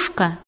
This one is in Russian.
ловушка.